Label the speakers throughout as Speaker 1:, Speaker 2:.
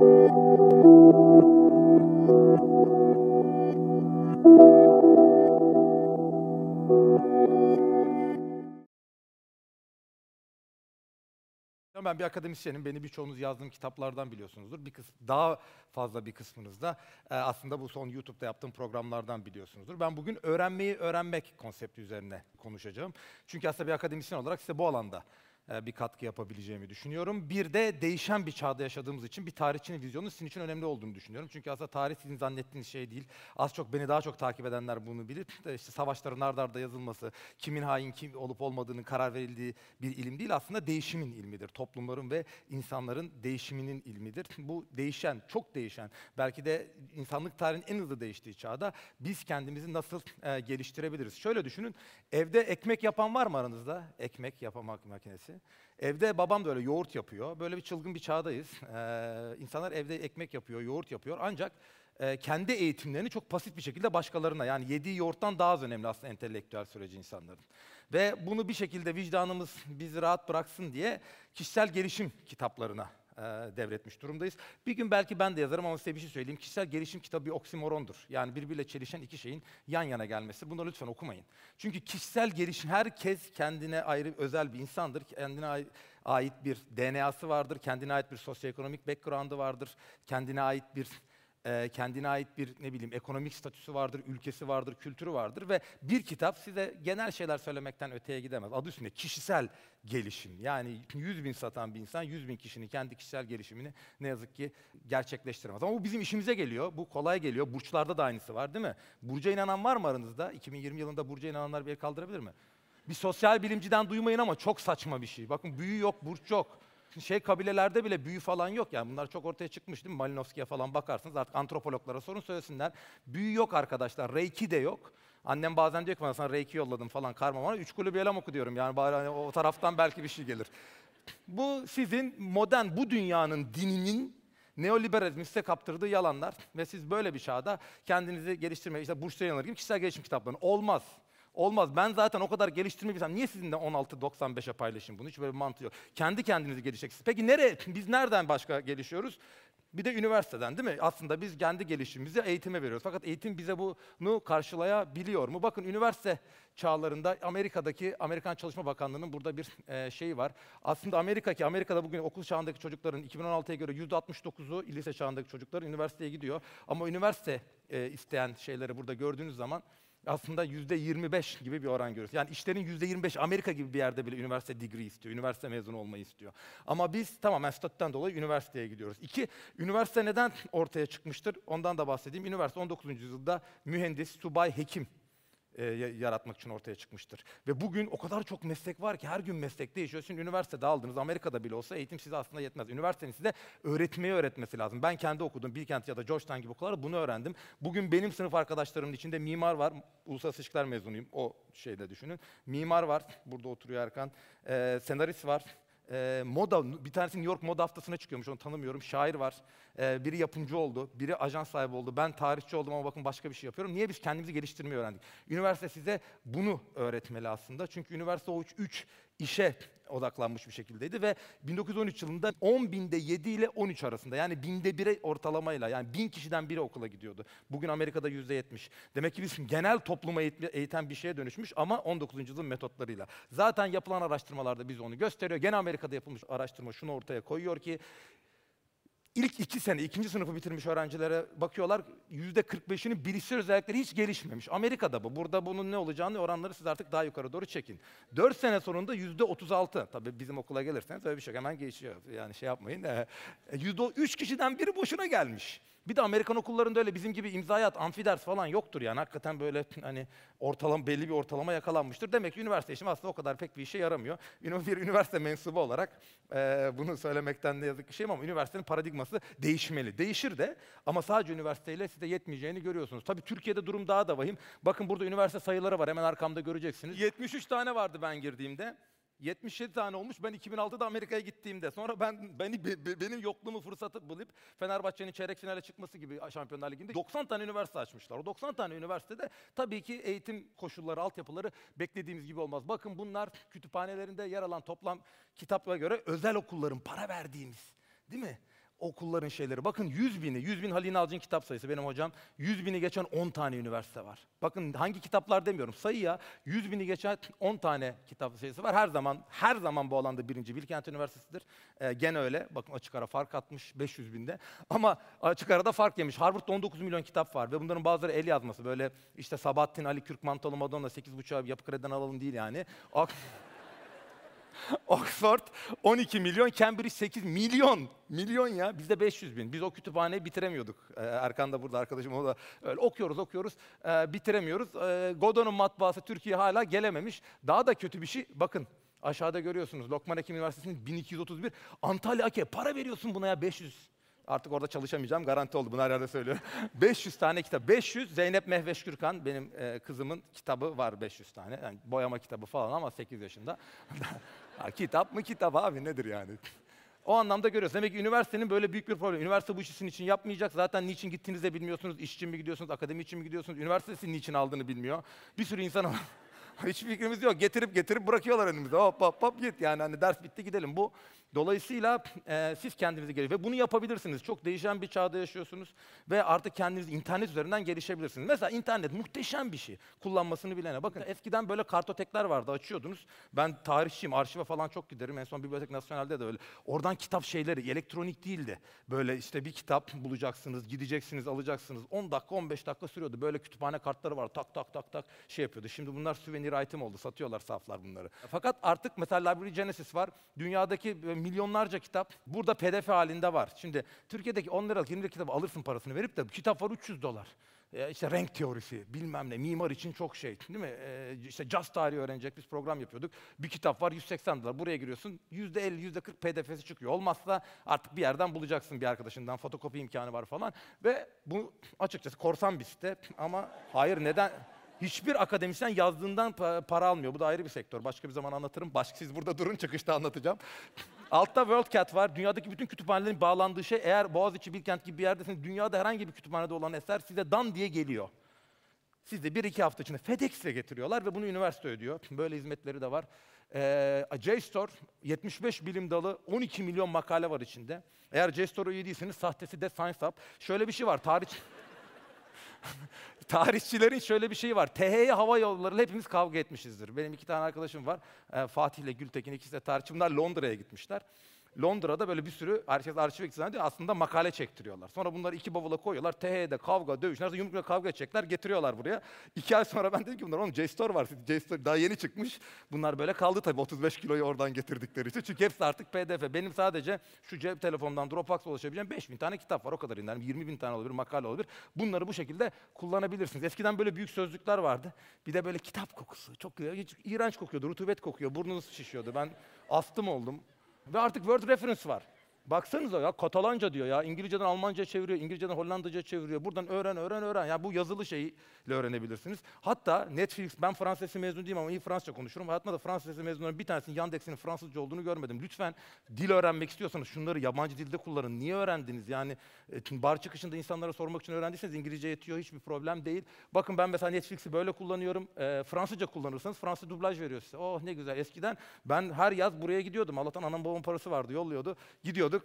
Speaker 1: Ben bir akademisyenim. Beni birçoğunuz yazdığım kitaplardan biliyorsunuzdur. Bir kısmı, daha fazla bir kısmınız da e, aslında bu son YouTube'da yaptığım programlardan biliyorsunuzdur. Ben bugün öğrenmeyi öğrenmek konsepti üzerine konuşacağım. Çünkü aslında bir akademisyen olarak size bu alanda bir katkı yapabileceğimi düşünüyorum. Bir de değişen bir çağda yaşadığımız için bir tarihçinin vizyonu sizin için önemli olduğunu düşünüyorum. Çünkü aslında tarih sizin zannettiğiniz şey değil. Az çok beni daha çok takip edenler bunu bilir. İşte savaşların ardarda arda yazılması, kimin hain kim olup olmadığının karar verildiği bir ilim değil. Aslında değişimin ilmidir. Toplumların ve insanların değişiminin ilmidir. Bu değişen, çok değişen, belki de insanlık tarihinin en hızlı değiştiği çağda biz kendimizi nasıl e, geliştirebiliriz? Şöyle düşünün, evde ekmek yapan var mı aranızda? Ekmek yapamak makinesi. Evde babam da öyle yoğurt yapıyor. Böyle bir çılgın bir çağdayız. Ee, insanlar evde ekmek yapıyor, yoğurt yapıyor. Ancak e, kendi eğitimlerini çok pasif bir şekilde başkalarına yani yediği yoğurttan daha az önemli aslında entelektüel süreci insanların. Ve bunu bir şekilde vicdanımız bizi rahat bıraksın diye kişisel gelişim kitaplarına devretmiş durumdayız. Bir gün belki ben de yazarım ama size bir şey söyleyeyim. Kişisel gelişim kitabı bir oksimorondur. Yani birbiriyle çelişen iki şeyin yan yana gelmesi. Bunu lütfen okumayın. Çünkü kişisel gelişim herkes kendine ayrı özel bir insandır. Kendine ait bir DNA'sı vardır. Kendine ait bir sosyoekonomik background'ı vardır. Kendine ait bir e, kendine ait bir ne bileyim ekonomik statüsü vardır, ülkesi vardır, kültürü vardır ve bir kitap size genel şeyler söylemekten öteye gidemez. Adı üstünde kişisel gelişim. Yani 100 bin satan bir insan 100 bin kişinin kendi kişisel gelişimini ne yazık ki gerçekleştiremez. Ama bu bizim işimize geliyor, bu kolay geliyor. Burçlarda da aynısı var değil mi? Burca inanan var mı aranızda? 2020 yılında burca inananlar bir el kaldırabilir mi? Bir sosyal bilimciden duymayın ama çok saçma bir şey. Bakın büyü yok, burç yok şey kabilelerde bile büyü falan yok yani bunlar çok ortaya çıkmış değil mi? Malinowski'ye falan bakarsınız artık antropologlara sorun söylesinler. Büyü yok arkadaşlar, reiki de yok. Annem bazen diyor ki bana sana reiki yolladım falan karma bana. Üç kulübü elam oku diyorum yani bari hani o taraftan belki bir şey gelir. Bu sizin modern bu dünyanın dininin neoliberalizmin size kaptırdığı yalanlar ve siz böyle bir çağda kendinizi geliştirmeye, işte burçta yanılır gibi kişisel gelişim kitaplarını olmaz. Olmaz. Ben zaten o kadar geliştirmeyi Niye sizinle 16.95'e paylaşayım bunu? Hiç böyle bir mantığı yok. Kendi kendinizi gelişeceksiniz. Peki nereye? Biz nereden başka gelişiyoruz? Bir de üniversiteden değil mi? Aslında biz kendi gelişimimizi eğitime veriyoruz. Fakat eğitim bize bunu karşılayabiliyor mu? Bakın üniversite çağlarında Amerika'daki Amerikan Çalışma Bakanlığı'nın burada bir e, şeyi var. Aslında Amerika ki Amerika'da bugün okul çağındaki çocukların 2016'ya göre %69'u lise çağındaki çocuklar üniversiteye gidiyor. Ama üniversite e, isteyen şeyleri burada gördüğünüz zaman aslında yüzde 25 gibi bir oran görüyoruz. Yani işlerin yüzde 25 Amerika gibi bir yerde bile üniversite degree istiyor, üniversite mezunu olmayı istiyor. Ama biz tamamen statüden dolayı üniversiteye gidiyoruz. İki, üniversite neden ortaya çıkmıştır? Ondan da bahsedeyim. Üniversite 19. yüzyılda mühendis, subay, hekim e, yaratmak için ortaya çıkmıştır. Ve bugün o kadar çok meslek var ki her gün meslek değişiyor. Şimdi üniversitede aldınız, Amerika'da bile olsa eğitim size aslında yetmez. Üniversitenin size öğretmeyi öğretmesi lazım. Ben kendi okudum, Bilkent ya da Georgetown gibi okullarda bunu öğrendim. Bugün benim sınıf arkadaşlarımın içinde mimar var, uluslararası ilişkiler mezunuyum o şeyde düşünün. Mimar var, burada oturuyor Erkan. E, senarist var, e, moda, bir tanesi New York Moda Haftası'na çıkıyormuş, onu tanımıyorum. Şair var, e, biri yapımcı oldu, biri ajans sahibi oldu. Ben tarihçi oldum ama bakın başka bir şey yapıyorum. Niye biz kendimizi geliştirmeyi öğrendik? Üniversite size bunu öğretmeli aslında. Çünkü üniversite o üç, üç işe odaklanmış bir şekildeydi ve 1913 yılında 10 binde 7 ile 13 arasında yani binde 1'e ortalamayla yani bin kişiden biri okula gidiyordu. Bugün Amerika'da yüzde 70. Demek ki biz genel topluma eğiten bir şeye dönüşmüş ama 19. yüzyılın metotlarıyla. Zaten yapılan araştırmalarda biz onu gösteriyor. Gene Amerika'da yapılmış araştırma şunu ortaya koyuyor ki İlk iki sene, ikinci sınıfı bitirmiş öğrencilere bakıyorlar, yüzde 45'inin bilişsel özellikleri hiç gelişmemiş. Amerika'da bu. Burada bunun ne olacağını oranları siz artık daha yukarı doğru çekin. Dört sene sonunda yüzde 36. Tabii bizim okula gelirseniz öyle bir şey hemen geçiyor. Yani şey yapmayın. Yüzde üç kişiden biri boşuna gelmiş. Bir de Amerikan okullarında öyle bizim gibi imzayat, amfiders falan yoktur yani. Hakikaten böyle hani ortalama belli bir ortalama yakalanmıştır. Demek ki üniversite işim aslında o kadar pek bir işe yaramıyor. Bir üniversite mensubu olarak e, bunu söylemekten ne yazık ki şeyim ama üniversitenin paradigması değişmeli. Değişir de ama sadece üniversiteyle size yetmeyeceğini görüyorsunuz. Tabii Türkiye'de durum daha da vahim. Bakın burada üniversite sayıları var hemen arkamda göreceksiniz. 73 tane vardı ben girdiğimde. 77 tane olmuş. Ben 2006'da Amerika'ya gittiğimde. Sonra ben beni be, benim yokluğumu fırsatı bulup Fenerbahçe'nin çeyrek finale çıkması gibi Şampiyonlar Ligi'nde 90 tane üniversite açmışlar. O 90 tane üniversitede tabii ki eğitim koşulları, altyapıları beklediğimiz gibi olmaz. Bakın bunlar kütüphanelerinde yer alan toplam kitaplara göre özel okulların para verdiğimiz, değil mi? Okulların şeyleri. Bakın 100 bini, 100 bin Halil İnalcı'nın kitap sayısı benim hocam. 100 bini geçen 10 tane üniversite var. Bakın hangi kitaplar demiyorum sayı ya. 100 bini geçen 10 tane kitap sayısı var. Her zaman her zaman bu alanda birinci Bilkent Üniversitesi'dir. Ee, gene öyle. Bakın açık ara fark atmış 500 binde. Ama açık arada fark yemiş. Harvard'da 19 milyon kitap var ve bunların bazıları el yazması. Böyle işte Sabahattin Ali Kürk Mantolu Madonna 8.5'a yapı krediden alalım değil yani. Oxford 12 milyon, Cambridge 8 milyon. Milyon ya. Bizde 500 bin. Biz o kütüphaneyi bitiremiyorduk. Ee, Erkan da burada arkadaşım o da öyle okuyoruz okuyoruz ee, bitiremiyoruz. Ee, Godon'un matbaası Türkiye hala gelememiş. Daha da kötü bir şey. Bakın aşağıda görüyorsunuz. Lokman Hekim Üniversitesi'nin 1231. Antalya Ake para veriyorsun buna ya 500. Artık orada çalışamayacağım. Garanti oldu. Bunu her yerde söylüyorum. 500 tane kitap. 500 Zeynep Mehveş Gürkan benim e, kızımın kitabı var 500 tane. Yani boyama kitabı falan ama 8 yaşında. ha, kitap mı kitap abi nedir yani? O anlamda görüyoruz. Demek ki üniversitenin böyle büyük bir problemi. Üniversite bu işi sizin için yapmayacak. Zaten niçin gittiğinizi de bilmiyorsunuz. İş için mi gidiyorsunuz, akademi için mi gidiyorsunuz? Üniversite sizin niçin aldığını bilmiyor. Bir sürü insan Hiç fikrimiz yok. Getirip getirip bırakıyorlar önümüze. Hop hop hop git yani hani ders bitti gidelim. Bu dolayısıyla e, siz kendinizi gelin ve bunu yapabilirsiniz. Çok değişen bir çağda yaşıyorsunuz ve artık kendiniz internet üzerinden gelişebilirsiniz. Mesela internet muhteşem bir şey. Kullanmasını bilene. Bakın eskiden böyle kartotekler vardı açıyordunuz. Ben tarihçiyim, arşive falan çok giderim. En son Bibliotek Nasyonel'de de öyle. Oradan kitap şeyleri elektronik değildi. Böyle işte bir kitap bulacaksınız, gideceksiniz, alacaksınız. 10 dakika, 15 dakika sürüyordu. Böyle kütüphane kartları var. Tak tak tak tak şey yapıyordu. Şimdi bunlar süvenir bir item oldu. Satıyorlar saflar bunları. Fakat artık mesela Library Genesis var. Dünyadaki milyonlarca kitap burada pdf halinde var. Şimdi Türkiye'deki 10 liralık 20 liralık kitabı alırsın parasını verip de kitap var 300 dolar. E işte renk teorisi, bilmem ne, mimar için çok şey, değil mi? E, işte caz tarihi öğrenecek biz program yapıyorduk. Bir kitap var 180 dolar, buraya giriyorsun, yüzde 50, yüzde 40 pdf'si çıkıyor. Olmazsa artık bir yerden bulacaksın bir arkadaşından, fotokopi imkanı var falan. Ve bu açıkçası korsan bir site ama hayır neden... Hiçbir akademisyen yazdığından para almıyor. Bu da ayrı bir sektör. Başka bir zaman anlatırım. Başka siz burada durun çıkışta anlatacağım. Altta WorldCat var. Dünyadaki bütün kütüphanelerin bağlandığı şey eğer Boğaziçi, Bilkent gibi bir yerdesiniz, dünyada herhangi bir kütüphanede olan eser size dan diye geliyor. Siz bir iki hafta içinde FedEx'le getiriyorlar ve bunu üniversite ödüyor. Böyle hizmetleri de var. Ee, JSTOR 75 bilim dalı 12 milyon makale var içinde. Eğer JSTOR'a üye değilseniz sahtesi de Science Hub. Şöyle bir şey var. Tarih Tarihçilerin şöyle bir şeyi var. THY hava yolları hepimiz kavga etmişizdir. Benim iki tane arkadaşım var. E, Fatih ile Gültekin ikisi de tarihçi. Bunlar Londra'ya gitmişler. Londra'da böyle bir sürü herkes arşiv ekstresi aslında makale çektiriyorlar. Sonra bunları iki bavula koyuyorlar. TH'de kavga, dövüş, nerede yumrukla kavga edecekler, getiriyorlar buraya. İki ay sonra ben dedim ki bunlar oğlum JSTOR var. JSTOR daha yeni çıkmış. Bunlar böyle kaldı tabii 35 kiloyu oradan getirdikleri için. Çünkü hepsi artık PDF. Benim sadece şu cep telefonundan Dropbox'a ulaşabileceğim 5 bin tane kitap var. O kadar inanırım. 20 bin tane olabilir, makale olabilir. Bunları bu şekilde kullanabilirsiniz. Eskiden böyle büyük sözlükler vardı. Bir de böyle kitap kokusu. Çok iğrenç kokuyordu, rutubet kokuyor. Burnunuz şişiyordu. Ben astım oldum. Ve artık Word Reference var. Baksanıza ya Katalanca diyor ya. İngilizceden Almanca çeviriyor, İngilizceden Hollandaca çeviriyor. Buradan öğren, öğren, öğren. Ya bu yazılı şeyle öğrenebilirsiniz. Hatta Netflix, ben Fransızca mezun değilim ama iyi Fransızca konuşurum. Hayatımda da Fransızca mezunların bir tanesinin Yandex'in Fransızca olduğunu görmedim. Lütfen dil öğrenmek istiyorsanız şunları yabancı dilde kullanın. Niye öğrendiniz? Yani e, bar çıkışında insanlara sormak için öğrendiyseniz İngilizce yetiyor, hiçbir problem değil. Bakın ben mesela Netflix'i böyle kullanıyorum. E, Fransızca kullanırsanız Fransız dublaj veriyor size. Oh ne güzel. Eskiden ben her yaz buraya gidiyordum. Allah'tan anam babam parası vardı, yolluyordu. Gidiyorduk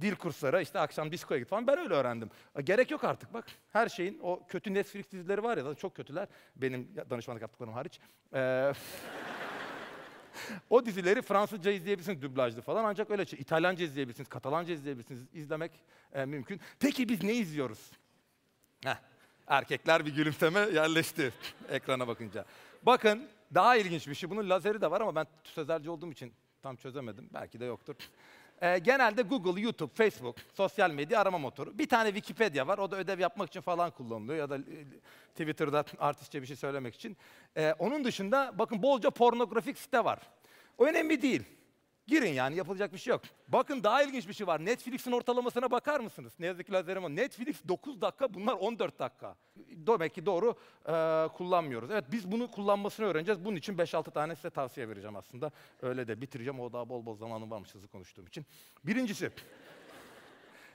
Speaker 1: dil kurslara işte akşam diskoya git falan ben öyle öğrendim. Gerek yok artık bak. Her şeyin o kötü Netflix dizileri var ya çok kötüler. Benim danışmanlık yaptıklarım hariç. Ee, o dizileri Fransızca izleyebilirsiniz dublajlı falan ancak öyle şey. İtalyanca izleyebilirsiniz, Katalanca izleyebilirsiniz. izlemek e, mümkün. Peki biz ne izliyoruz? Heh, erkekler bir gülümseme yerleşti ekrana bakınca. Bakın daha ilginç bir şey. Bunun lazeri de var ama ben sözelci olduğum için tam çözemedim. Belki de yoktur. Ee, genelde Google, YouTube, Facebook, sosyal medya arama motoru. Bir tane Wikipedia var, o da ödev yapmak için falan kullanılıyor ya da e, Twitter'da artistçe bir şey söylemek için. Ee, onun dışında bakın bolca pornografik site var. O önemli değil. Girin yani yapılacak bir şey yok. Bakın daha ilginç bir şey var. Netflix'in ortalamasına bakar mısınız? Ne yazık ki lazerim var. Netflix 9 dakika, bunlar 14 dakika. Demek ki doğru e, kullanmıyoruz. Evet biz bunu kullanmasını öğreneceğiz. Bunun için 5-6 tane size tavsiye vereceğim aslında. Öyle de bitireceğim. O daha bol bol zamanım varmış hızlı konuştuğum için. Birincisi,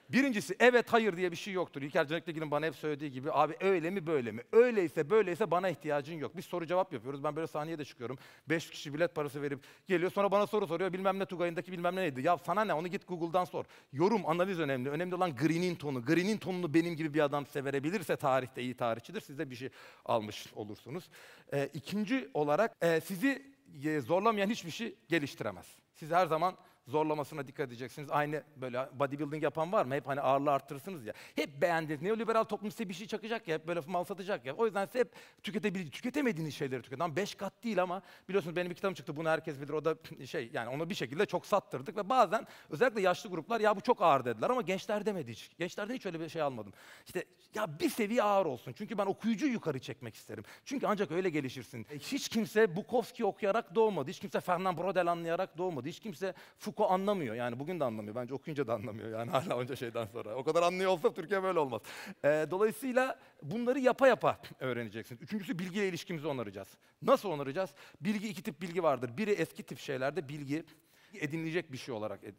Speaker 1: Birincisi evet hayır diye bir şey yoktur. İlker Canikligil'in bana hep söylediği gibi abi öyle mi böyle mi? Öyleyse böyleyse bana ihtiyacın yok. Biz soru cevap yapıyoruz. Ben böyle sahneye de çıkıyorum. Beş kişi bilet parası verip geliyor. Sonra bana soru soruyor. Bilmem ne Tugay'ındaki bilmem ne neydi. Ya sana ne onu git Google'dan sor. Yorum, analiz önemli. Önemli olan Green'in tonu. Green'in tonunu benim gibi bir adam size verebilirse tarihte iyi tarihçidir. Siz de bir şey almış olursunuz. Ee, ikinci olarak e, sizi e, zorlamayan hiçbir şey geliştiremez. Siz her zaman zorlamasına dikkat edeceksiniz. Aynı böyle bodybuilding yapan var mı? Hep hani ağırlığı arttırırsınız ya. Hep beğendiğiniz, neoliberal toplum size bir şey çakacak ya, hep böyle mal satacak ya. O yüzden size hep tüketebildiğiniz, tüketemediğiniz şeyleri tüketin. Ama beş kat değil ama biliyorsunuz benim bir kitabım çıktı, bunu herkes bilir. O da şey yani onu bir şekilde çok sattırdık ve bazen özellikle yaşlı gruplar ya bu çok ağır dediler ama gençler demedi hiç. Gençlerden hiç öyle bir şey almadım. İşte ya bir seviye ağır olsun. Çünkü ben okuyucuyu yukarı çekmek isterim. Çünkü ancak öyle gelişirsin. Hiç kimse Bukowski okuyarak doğmadı. Hiç kimse Fernand Braudel anlayarak doğmadı. Hiç kimse Foucault anlamıyor. Yani bugün de anlamıyor. Bence okuyunca da anlamıyor. Yani hala onca şeyden sonra. O kadar anlıyor olsa Türkiye böyle olmaz. Ee, dolayısıyla bunları yapa yapa öğreneceksiniz. Üçüncüsü bilgiyle ilişkimizi onaracağız. Nasıl onaracağız? Bilgi iki tip bilgi vardır. Biri eski tip şeylerde bilgi edinilecek bir şey olarak e,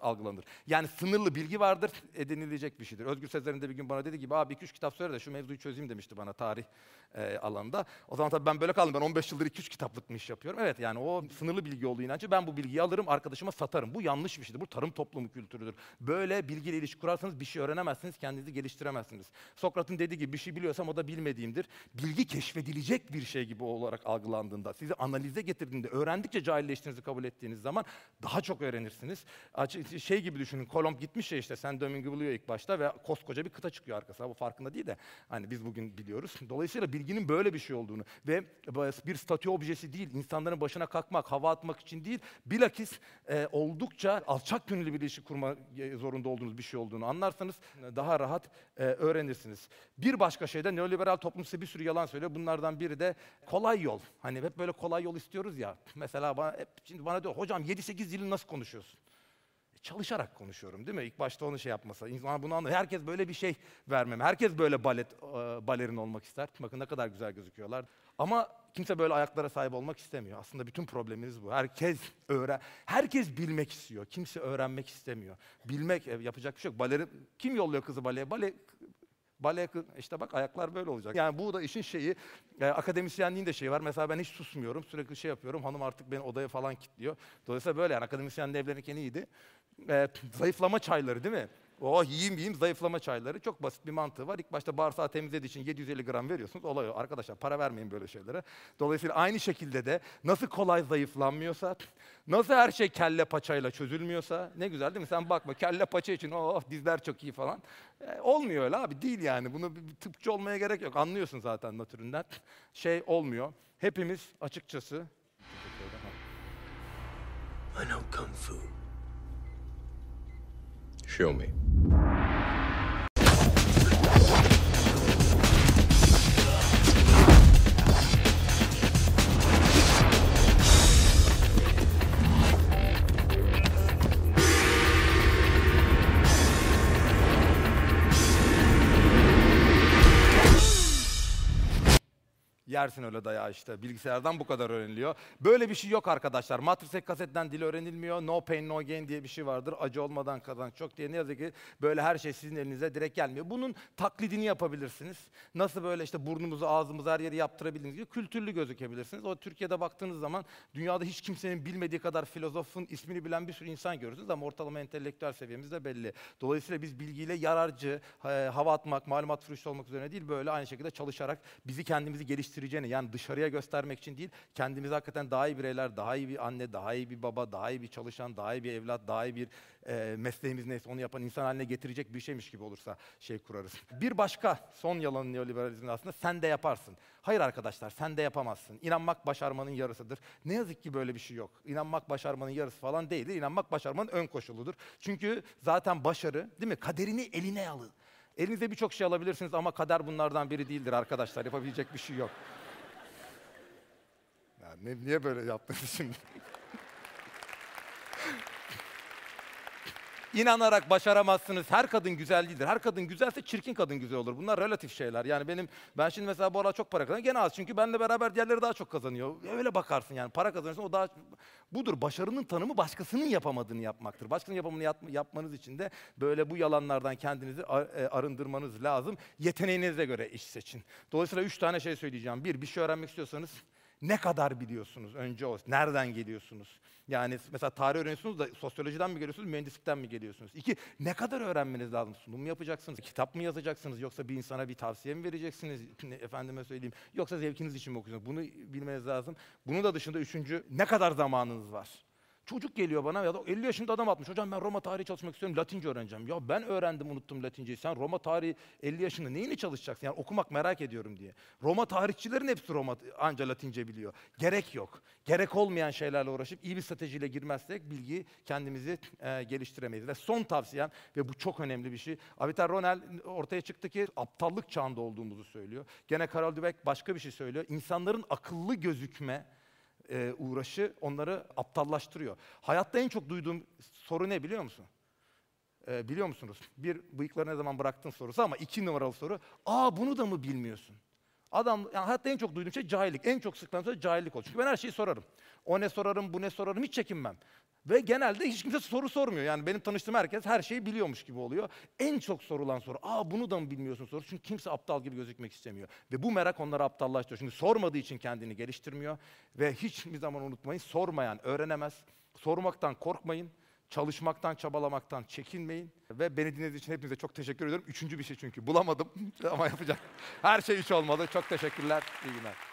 Speaker 1: algılanır. Yani sınırlı bilgi vardır, edinilecek bir şeydir. Özgür Sezer'in de bir gün bana dedi gibi abi 2-3 kitap söyle de şu mevzuyu çözeyim demişti bana tarih e, alanında. O zaman tabii ben böyle kaldım. Ben 15 yıldır 2-3 kitaplık mı iş yapıyorum. Evet yani o sınırlı bilgi olduğu inancı ben bu bilgiyi alırım arkadaşıma satarım. Bu yanlış bir şeydir. Bu tarım toplumu kültürüdür. Böyle bilgiyle ilişki kurarsanız bir şey öğrenemezsiniz, kendinizi geliştiremezsiniz. Sokrat'ın dediği gibi bir şey biliyorsam o da bilmediğimdir. Bilgi keşfedilecek bir şey gibi olarak algılandığında, sizi analize getirdiğinde, öğrendikçe cahilleştiğinizi kabul ettiğiniz zaman daha çok öğrenirsiniz. Şey gibi düşünün, Kolomb gitmiş ya işte, sen Domingo buluyor ilk başta ve koskoca bir kıta çıkıyor arkasına. Bu farkında değil de hani biz bugün biliyoruz. Dolayısıyla bilginin böyle bir şey olduğunu ve bir statü objesi değil, insanların başına kalkmak, hava atmak için değil, bilakis e, oldukça alçak gönüllü bir ilişki kurma e, zorunda olduğunuz bir şey olduğunu anlarsanız daha rahat e, öğrenirsiniz. Bir başka şey de neoliberal toplum size bir sürü yalan söylüyor. Bunlardan biri de kolay yol. Hani hep böyle kolay yol istiyoruz ya. Mesela bana, hep, şimdi bana diyor, hocam 7-8 dili nasıl konuşuyorsun? çalışarak konuşuyorum değil mi? İlk başta onu şey yapmasa. İnsan bunu anlıyor. Herkes böyle bir şey vermem. Herkes böyle balet, e, balerin olmak ister. Bakın ne kadar güzel gözüküyorlar. Ama kimse böyle ayaklara sahip olmak istemiyor. Aslında bütün problemimiz bu. Herkes öğren, herkes bilmek istiyor. Kimse öğrenmek istemiyor. Bilmek e, yapacak bir şey yok. Balerin kim yolluyor kızı baleye? Bale Bale işte bak ayaklar böyle olacak. Yani bu da işin şeyi, e, akademisyenliğin de şeyi var. Mesela ben hiç susmuyorum, sürekli şey yapıyorum. Hanım artık beni odaya falan kilitliyor. Dolayısıyla böyle yani akademisyenle evlenirken iyiydi. E, zayıflama çayları değil mi? Oh yiyeyim yiyeyim zayıflama çayları. Çok basit bir mantığı var. İlk başta bağırsağı temizlediği için 750 gram veriyorsunuz. Olay o. Arkadaşlar para vermeyin böyle şeylere. Dolayısıyla aynı şekilde de nasıl kolay zayıflanmıyorsa, nasıl her şey kelle paçayla çözülmüyorsa ne güzel değil mi? Sen bakma kelle paça için oh dizler çok iyi falan. E, olmuyor öyle abi değil yani. Bunu bir tıpçı olmaya gerek yok. Anlıyorsun zaten natüründen. Şey olmuyor. Hepimiz açıkçası
Speaker 2: I know kung fu.
Speaker 3: Show me.
Speaker 1: Yersin öyle dayağı işte. Bilgisayardan bu kadar öğreniliyor. Böyle bir şey yok arkadaşlar. Matrix kasetten dil öğrenilmiyor. No pain no gain diye bir şey vardır. Acı olmadan kazanç çok diye ne yazık ki böyle her şey sizin elinize direkt gelmiyor. Bunun taklidini yapabilirsiniz. Nasıl böyle işte burnumuzu ağzımızı her yeri yaptırabildiğiniz gibi kültürlü gözükebilirsiniz. O Türkiye'de baktığınız zaman dünyada hiç kimsenin bilmediği kadar filozofun ismini bilen bir sürü insan görürsünüz ama ortalama entelektüel seviyemiz de belli. Dolayısıyla biz bilgiyle yararcı, hava atmak, malumat fırıştı olmak üzerine değil böyle aynı şekilde çalışarak bizi kendimizi geliştirmek geliştireceğini yani dışarıya göstermek için değil, kendimizi hakikaten daha iyi bireyler, daha iyi bir anne, daha iyi bir baba, daha iyi bir çalışan, daha iyi bir evlat, daha iyi bir e, mesleğimiz neyse onu yapan insan haline getirecek bir şeymiş gibi olursa şey kurarız. Bir başka son yalan neoliberalizmin aslında sen de yaparsın. Hayır arkadaşlar sen de yapamazsın. İnanmak başarmanın yarısıdır. Ne yazık ki böyle bir şey yok. İnanmak başarmanın yarısı falan değildir. İnanmak başarmanın ön koşuludur. Çünkü zaten başarı değil mi? Kaderini eline alın. Elinize birçok şey alabilirsiniz ama kader bunlardan biri değildir arkadaşlar. Yapabilecek bir şey yok. Ya ne, niye böyle yaptınız şimdi? İnanarak başaramazsınız. Her kadın güzel değildir. Her kadın güzelse çirkin kadın güzel olur. Bunlar relatif şeyler. Yani benim ben şimdi mesela bu aralar çok para kazanıyorum. Gene az çünkü benle beraber diğerleri daha çok kazanıyor. Öyle bakarsın yani. Para kazanıyorsun o daha budur. Başarının tanımı başkasının yapamadığını yapmaktır. Başkasının yapamını yap- yapmanız için de böyle bu yalanlardan kendinizi e, arındırmanız lazım. Yeteneğinize göre iş seçin. Dolayısıyla üç tane şey söyleyeceğim. Bir, bir şey öğrenmek istiyorsanız ne kadar biliyorsunuz önce o. Nereden geliyorsunuz? Yani mesela tarih öğreniyorsunuz da sosyolojiden mi geliyorsunuz, mühendislikten mi geliyorsunuz? İki, ne kadar öğrenmeniz lazım? Sunum mu yapacaksınız? Kitap mı yazacaksınız? Yoksa bir insana bir tavsiye mi vereceksiniz? Efendime söyleyeyim. Yoksa zevkiniz için mi okuyorsunuz? Bunu bilmeniz lazım. Bunun da dışında üçüncü, ne kadar zamanınız var? Çocuk geliyor bana ya da 50 yaşında adam atmış. Hocam ben Roma tarihi çalışmak istiyorum, Latince öğreneceğim. Ya ben öğrendim, unuttum Latinceyi. Sen Roma tarihi 50 yaşında neyini çalışacaksın? Yani okumak merak ediyorum diye. Roma tarihçilerin hepsi Roma anca Latince biliyor. Gerek yok. Gerek olmayan şeylerle uğraşıp iyi bir stratejiyle girmezsek bilgiyi kendimizi e, geliştiremeyiz. Ve son tavsiyem ve bu çok önemli bir şey. Avital Ronel ortaya çıktı ki aptallık çağında olduğumuzu söylüyor. Gene Karol Dweck başka bir şey söylüyor. İnsanların akıllı gözükme e, uğraşı onları aptallaştırıyor. Hayatta en çok duyduğum soru ne biliyor musun? E, biliyor musunuz? Bir bıyıkları ne zaman bıraktın sorusu ama iki numaralı soru. Aa bunu da mı bilmiyorsun? Adam, yani hayatta en çok duyduğum şey cahillik. En çok sıkılan soru cahillik olur. Çünkü ben her şeyi sorarım. O ne sorarım, bu ne sorarım hiç çekinmem. Ve genelde hiç kimse soru sormuyor. Yani benim tanıştığım herkes her şeyi biliyormuş gibi oluyor. En çok sorulan soru, aa bunu da mı bilmiyorsun soru. Çünkü kimse aptal gibi gözükmek istemiyor. Ve bu merak onları aptallaştırıyor. Çünkü sormadığı için kendini geliştirmiyor. Ve hiçbir zaman unutmayın, sormayan öğrenemez. Sormaktan korkmayın. Çalışmaktan, çabalamaktan çekinmeyin. Ve beni dinlediğiniz için hepinize çok teşekkür ediyorum. Üçüncü bir şey çünkü bulamadım ama yapacak. Her şey üç olmalı. Çok teşekkürler. İyi günler.